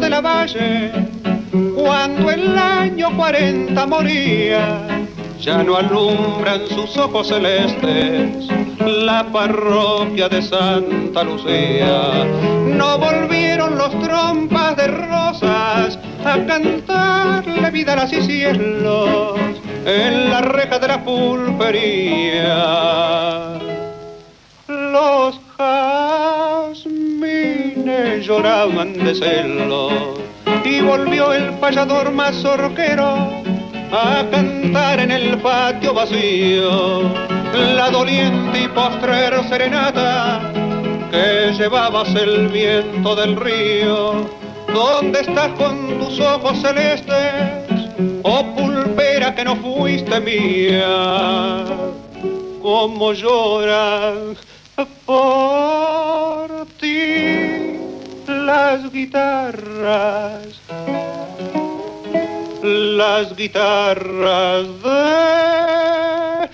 de la valle cuando el año 40 moría. Ya no alumbran sus ojos celestes la parroquia de Santa Lucía. Rosas a cantarle vidalas y cielos en la reja de la pulpería. Los jazmines lloraban de celos y volvió el payador mazorquero a cantar en el patio vacío la doliente y postrero serenata que llevabas el viento del río. ¿Dónde estás con tus ojos celestes? Oh pulpera que no fuiste mía, como lloran por ti las guitarras, las guitarras de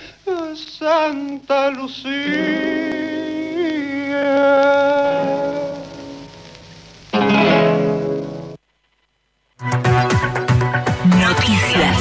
Santa Lucía. Noticias.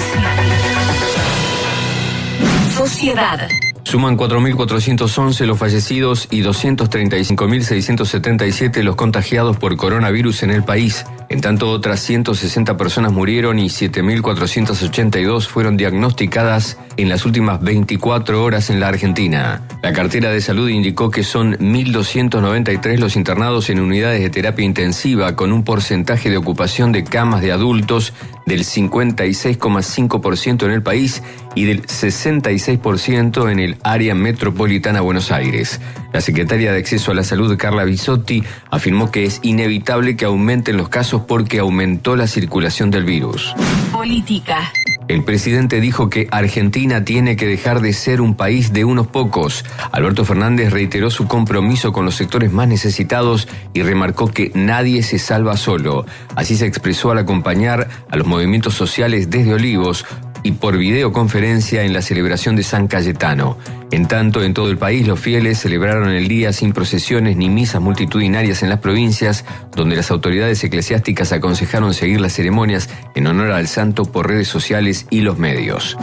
Sociedad. Suman 4.411 los fallecidos y 235.677 los contagiados por coronavirus en el país. En tanto, otras 160 personas murieron y 7.482 fueron diagnosticadas en las últimas 24 horas en la Argentina. La cartera de salud indicó que son 1.293 los internados en unidades de terapia intensiva con un porcentaje de ocupación de camas de adultos del 56,5% en el país y del 66% en el área metropolitana Buenos Aires. La secretaria de Acceso a la Salud, Carla Bisotti, afirmó que es inevitable que aumenten los casos porque aumentó la circulación del virus. Política. El presidente dijo que Argentina tiene que dejar de ser un país de unos pocos. Alberto Fernández reiteró su compromiso con los sectores más necesitados y remarcó que nadie se salva solo. Así se expresó al acompañar a los movimientos sociales desde Olivos y por videoconferencia en la celebración de San Cayetano. En tanto, en todo el país los fieles celebraron el día sin procesiones ni misas multitudinarias en las provincias, donde las autoridades eclesiásticas aconsejaron seguir las ceremonias en honor al santo por redes sociales y los medios.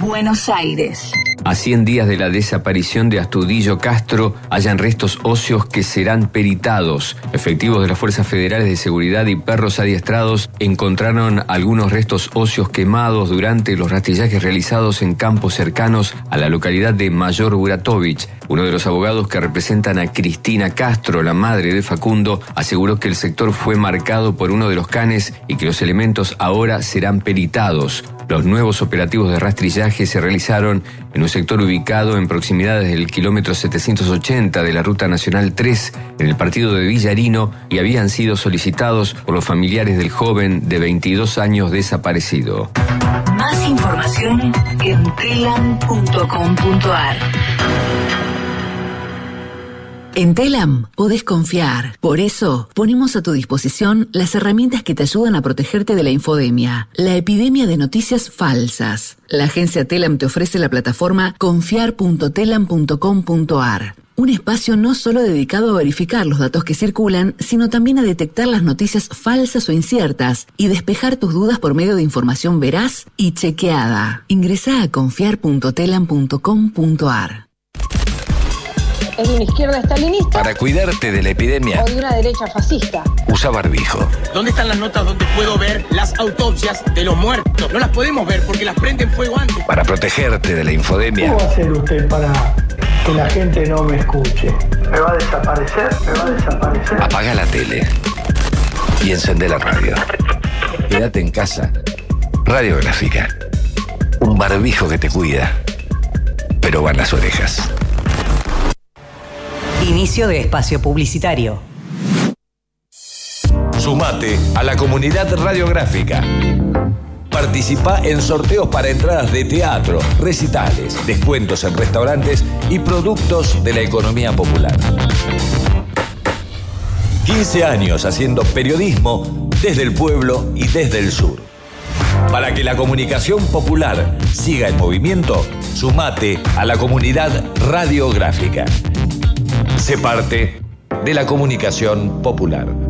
Buenos Aires. A 100 días de la desaparición de Astudillo Castro, hayan restos óseos que serán peritados. Efectivos de las Fuerzas Federales de Seguridad y perros adiestrados encontraron algunos restos óseos quemados durante los rastrillajes realizados en campos cercanos a la localidad de Mayor Buratovich. Uno de los abogados que representan a Cristina Castro, la madre de Facundo, aseguró que el sector fue marcado por uno de los canes y que los elementos ahora serán peritados. Los nuevos operativos de rastrillaje se realizaron en un sector ubicado en proximidades del kilómetro 780 de la Ruta Nacional 3 en el partido de Villarino y habían sido solicitados por los familiares del joven de 22 años desaparecido. Más información en telam.com.ar. En Telam podés confiar. Por eso, ponemos a tu disposición las herramientas que te ayudan a protegerte de la infodemia, la epidemia de noticias falsas. La agencia Telam te ofrece la plataforma confiar.telam.com.ar. Un espacio no solo dedicado a verificar los datos que circulan, sino también a detectar las noticias falsas o inciertas y despejar tus dudas por medio de información veraz y chequeada. Ingresa a confiar.telam.com.ar. es una izquierda estalinista Para cuidarte de la epidemia, o de una derecha fascista. usa barbijo. ¿Dónde están las notas donde puedo ver las autopsias de los muertos? No las podemos ver porque las prenden fuego antes. Para protegerte de la infodemia, ¿Cómo va a hacer usted para que la gente no me escuche? ¿Me va a desaparecer? ¿Me va a desaparecer? apaga la tele y encende la radio. Quédate en casa. Radiográfica. Un barbijo que te cuida, pero van las orejas. Inicio de espacio publicitario. Sumate a la comunidad radiográfica. Participa en sorteos para entradas de teatro, recitales, descuentos en restaurantes y productos de la economía popular. 15 años haciendo periodismo desde el pueblo y desde el sur. Para que la comunicación popular siga en movimiento, sumate a la comunidad radiográfica. Se parte de la comunicación popular.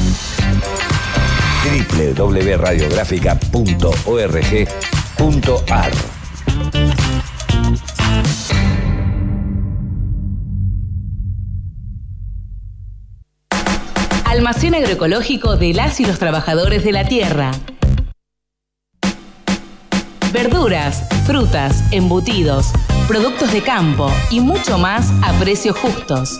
www.radiográfica.org.ar Almacén agroecológico de las y los trabajadores de la tierra. Verduras, frutas, embutidos, productos de campo y mucho más a precios justos.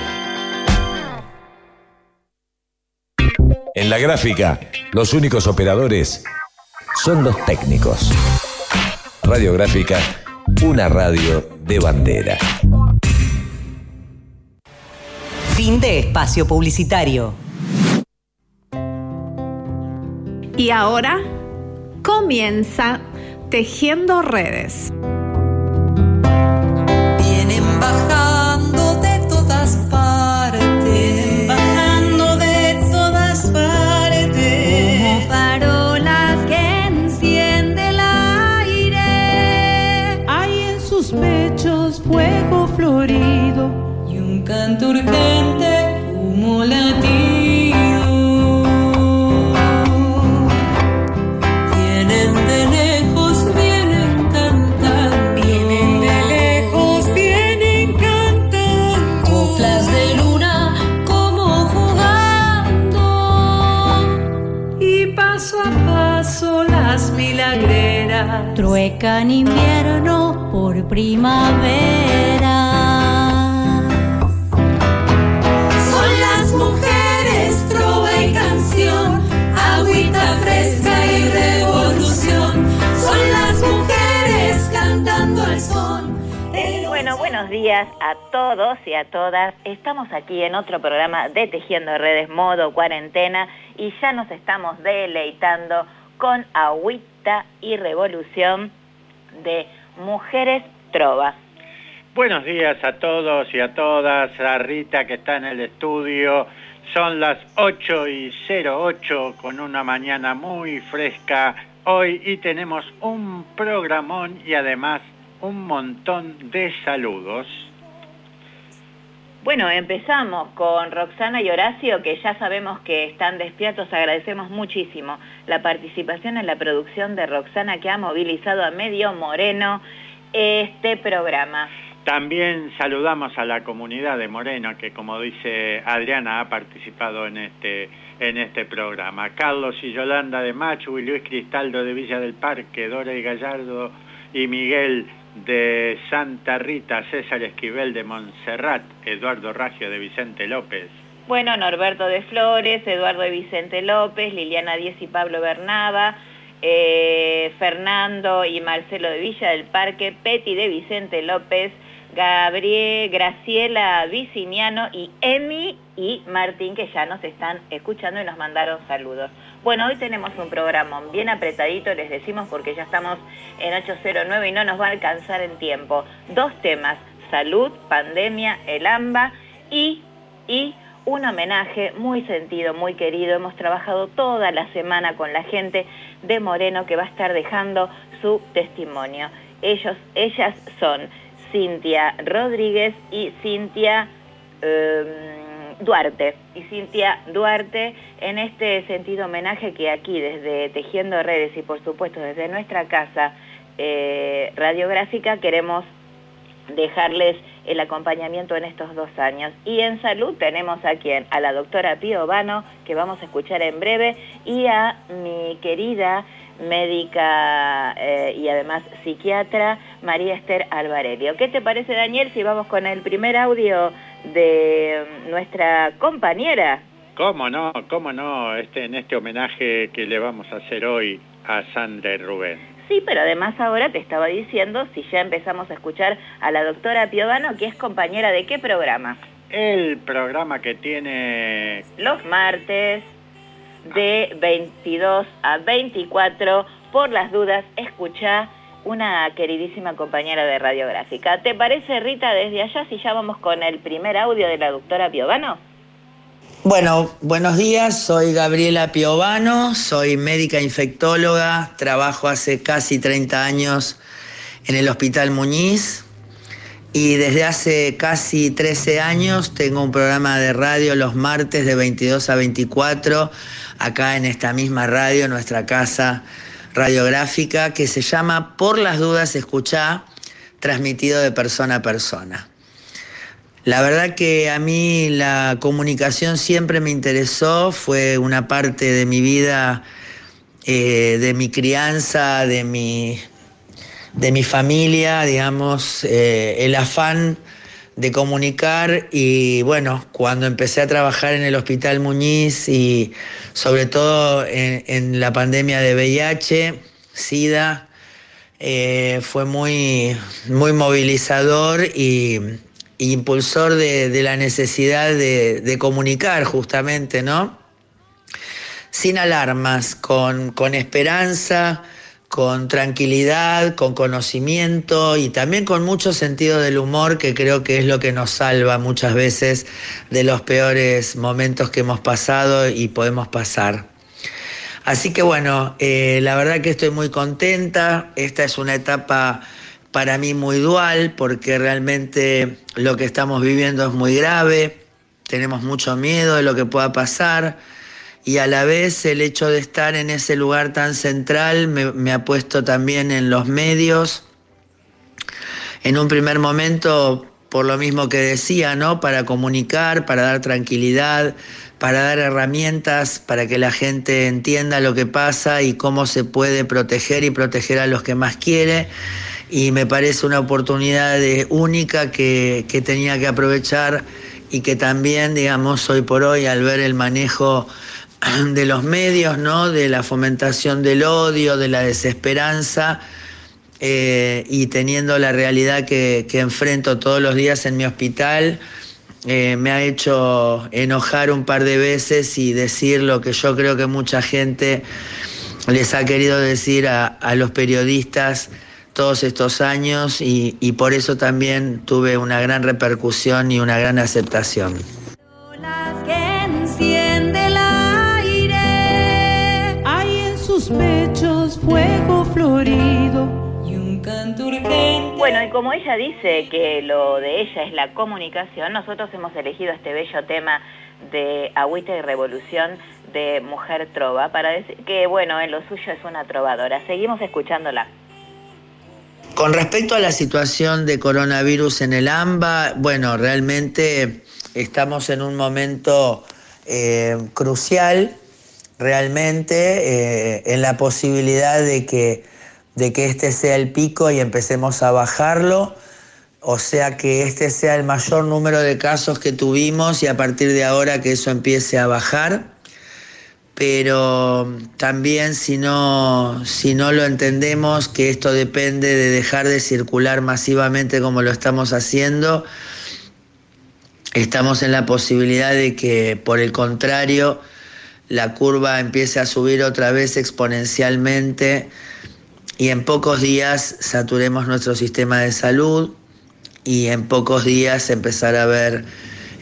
En la gráfica, los únicos operadores son los técnicos. Radiográfica, una radio de bandera. Fin de espacio publicitario. Y ahora comienza Tejiendo Redes. Canto urgente, humo latido. Vienen de lejos, vienen cantando. Vienen de lejos, vienen cantando. Coplas de luna como jugando. Y paso a paso las milagreras. Truecan invierno por primavera. Buenos días a todos y a todas. Estamos aquí en otro programa de Tejiendo Redes Modo Cuarentena y ya nos estamos deleitando con Agüita y Revolución de Mujeres Trova. Buenos días a todos y a todas, a Rita que está en el estudio. Son las 8 y 08 con una mañana muy fresca hoy y tenemos un programón y además un montón de saludos. Bueno, empezamos con Roxana y Horacio, que ya sabemos que están despiertos. Agradecemos muchísimo la participación en la producción de Roxana, que ha movilizado a medio moreno este programa. También saludamos a la comunidad de Moreno, que como dice Adriana, ha participado en este, en este programa. Carlos y Yolanda de Machu y Luis Cristaldo de Villa del Parque, Dora y Gallardo y Miguel de Santa Rita, César Esquivel de Montserrat, Eduardo Raggio de Vicente López. Bueno, Norberto de Flores, Eduardo de Vicente López, Liliana Díez y Pablo Bernaba, eh, Fernando y Marcelo de Villa del Parque, Peti de Vicente López, Gabriel, Graciela Viciniano y Emi y Martín que ya nos están escuchando y nos mandaron saludos. Bueno, hoy tenemos un programa bien apretadito, les decimos porque ya estamos en 809 y no nos va a alcanzar en tiempo. Dos temas, salud, pandemia, el AMBA y, y un homenaje muy sentido, muy querido. Hemos trabajado toda la semana con la gente de Moreno que va a estar dejando su testimonio. Ellos, ellas son Cintia Rodríguez y Cintia eh, Duarte y Cintia Duarte en este sentido homenaje que aquí desde Tejiendo Redes y por supuesto desde nuestra casa eh, radiográfica queremos dejarles el acompañamiento en estos dos años. Y en salud tenemos a quien, a la doctora Pío Vano, que vamos a escuchar en breve, y a mi querida médica eh, y además psiquiatra María Esther Alvarelio. ¿Qué te parece, Daniel, si vamos con el primer audio de nuestra compañera? ¿Cómo no? ¿Cómo no? Este, en este homenaje que le vamos a hacer hoy a Sandra y Rubén. Sí, pero además ahora te estaba diciendo, si ya empezamos a escuchar a la doctora Piovano, que es compañera de qué programa? El programa que tiene... Los martes de 22 a 24. Por las dudas, escucha una queridísima compañera de radiográfica. ¿Te parece, Rita, desde allá si ya vamos con el primer audio de la doctora Piovano? Bueno, buenos días, soy Gabriela Piovano, soy médica infectóloga, trabajo hace casi 30 años en el Hospital Muñiz y desde hace casi 13 años tengo un programa de radio los martes de 22 a 24 acá en esta misma radio, nuestra casa radiográfica, que se llama Por las dudas escuchá, transmitido de persona a persona. La verdad que a mí la comunicación siempre me interesó, fue una parte de mi vida, eh, de mi crianza, de mi, de mi familia, digamos, eh, el afán de comunicar y bueno, cuando empecé a trabajar en el Hospital Muñiz y sobre todo en, la pandemia de VIH, SIDA, eh, fue muy, muy movilizador y, impulsor de, la necesidad de, de, comunicar justamente, ¿no? Sin alarmas, con, con esperanza, con tranquilidad, con conocimiento y también con mucho sentido del humor, que creo que es lo que nos salva muchas veces de los peores momentos que hemos pasado y podemos pasar. Así que bueno, eh, la verdad que estoy muy contenta, esta es una etapa para mí muy dual, porque realmente lo que estamos viviendo es muy grave, tenemos mucho miedo de lo que pueda pasar y a la vez el hecho de estar en ese lugar tan central me, ha puesto también en los medios. En un primer momento, por lo mismo que decía, ¿no? Para comunicar, para dar tranquilidad, para dar herramientas para que la gente entienda lo que pasa y cómo se puede proteger y proteger a los que más quiere. Y me parece una oportunidad única que, que tenía que aprovechar y que también, digamos, hoy por hoy, al ver el manejo de los medios, ¿no? de la fomentación del odio, de la desesperanza, eh, y teniendo la realidad que, enfrento todos los días en mi hospital, eh, me ha hecho enojar un par de veces y decir lo que yo creo que mucha gente les ha querido decir a, los periodistas todos estos años y, y por eso también tuve una gran repercusión y una gran aceptación. Pechos fuego florido y un canto Bueno, y como ella dice que lo de ella es la comunicación, nosotros hemos elegido este bello tema de Agüita y Revolución de Mujer Trova para decir que, bueno, en lo suyo es una trovadora. Seguimos escuchándola. Con respecto a la situación de coronavirus en el AMBA, bueno, realmente estamos en un momento eh, crucial realmente eh, en la posibilidad de que, de que este sea el pico y empecemos a bajarlo, o sea que este sea el mayor número de casos que tuvimos y a partir de ahora que eso empiece a bajar. Pero también si no, si no lo entendemos, que esto depende de dejar de circular masivamente como lo estamos haciendo, estamos en la posibilidad de que, por el contrario, la curva empiece a subir otra vez exponencialmente y en pocos días saturemos nuestro sistema de salud y en pocos días empezar a ver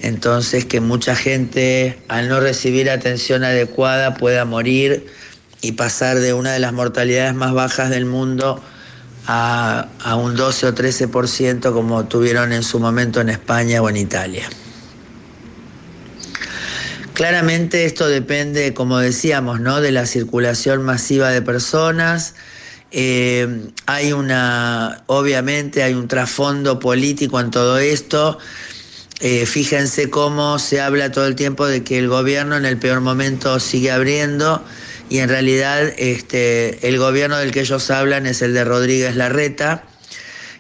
entonces que mucha gente al no recibir atención adecuada pueda morir y pasar de una de las mortalidades más bajas del mundo a, a un 12 o 13% como tuvieron en su momento en España o en Italia. Claramente esto depende, como decíamos, ¿no? de la circulación masiva de personas. Eh, hay una, obviamente hay un trasfondo político en todo esto. Eh, fíjense cómo se habla todo el tiempo de que el gobierno en el peor momento sigue abriendo y en realidad este, el gobierno del que ellos hablan es el de Rodríguez Larreta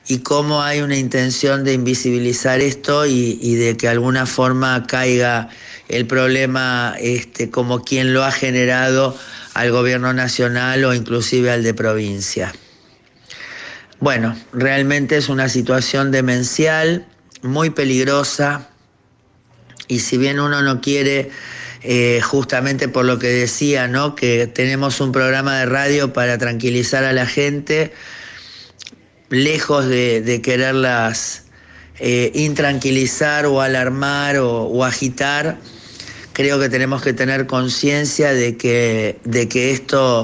y cómo hay una intención de invisibilizar esto y, y de que alguna forma caiga el problema este, como quien lo ha generado al gobierno nacional o inclusive al de provincia. Bueno, realmente es una situación demencial, muy peligrosa, y si bien uno no quiere, eh, justamente por lo que decía, ¿no? que tenemos un programa de radio para tranquilizar a la gente, lejos de, quererlas eh, intranquilizar o alarmar o agitar, creo que tenemos que tener conciencia de que, de que esto